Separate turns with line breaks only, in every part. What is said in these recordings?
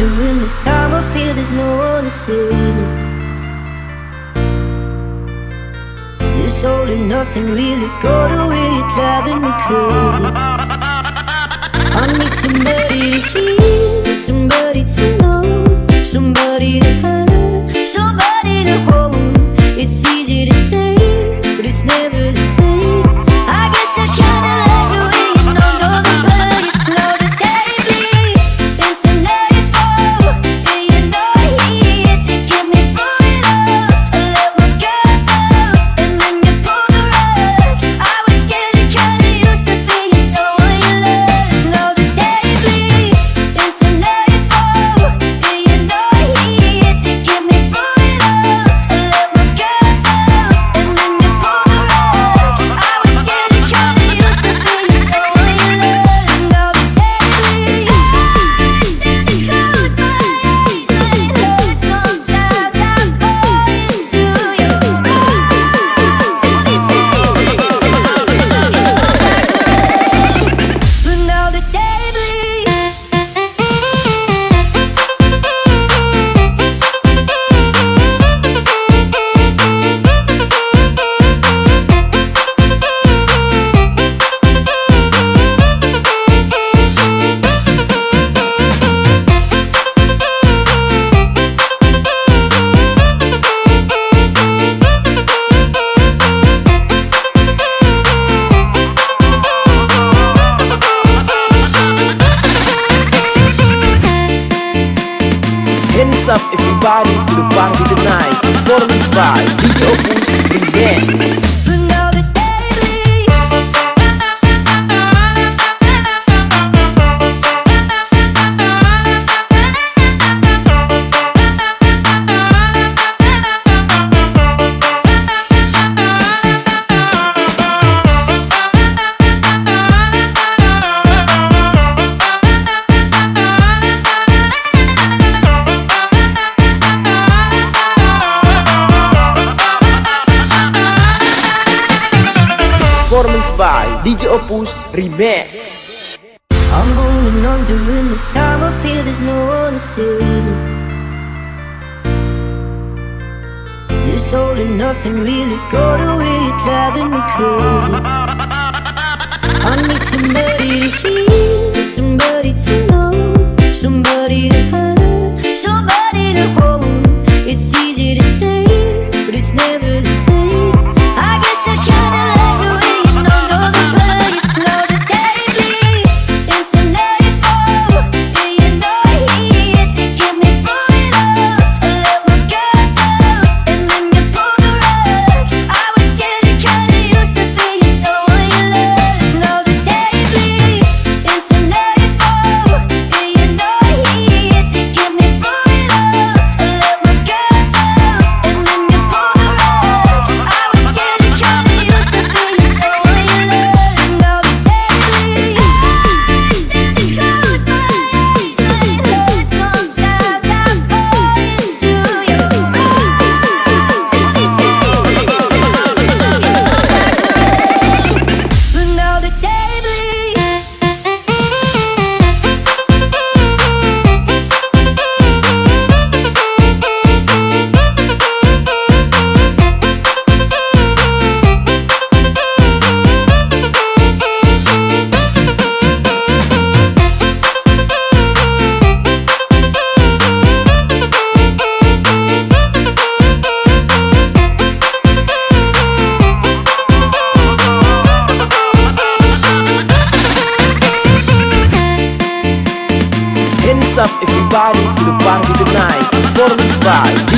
And when the I feel there's no one to save This all and nothing really got away, driving me crazy. I need somebody
Yeah. Opus Remix.
I'm going on doing this time I feel there's no one to save This all and nothing really got away driving me crazy I need somebody to hear Somebody to know Somebody to hurt Somebody to hold It's easy to say But it's never the same. vibe.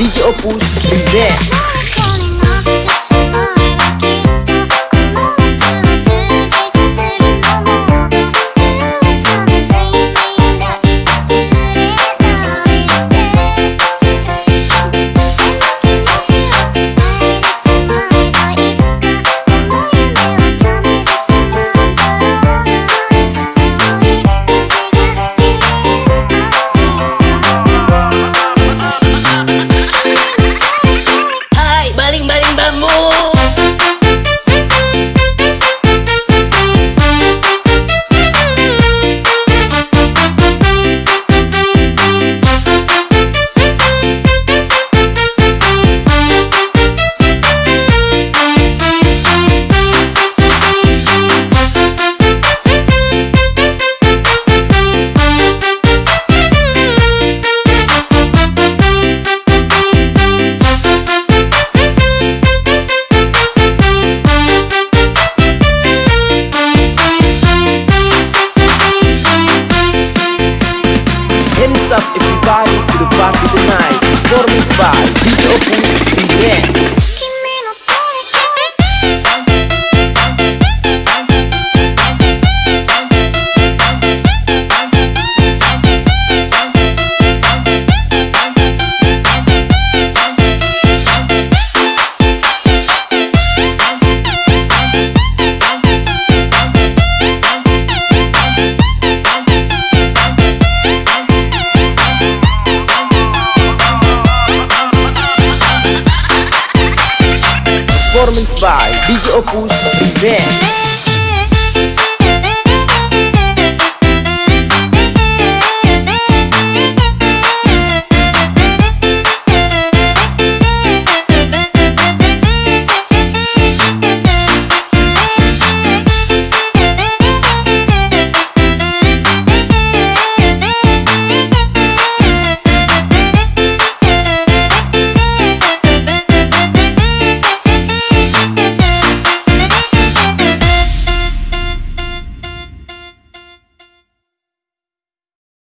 DJ Opus, Bidé. Yeah. body to the
party tonight. is by DJ Opus dance. performance by DJ Opus Events.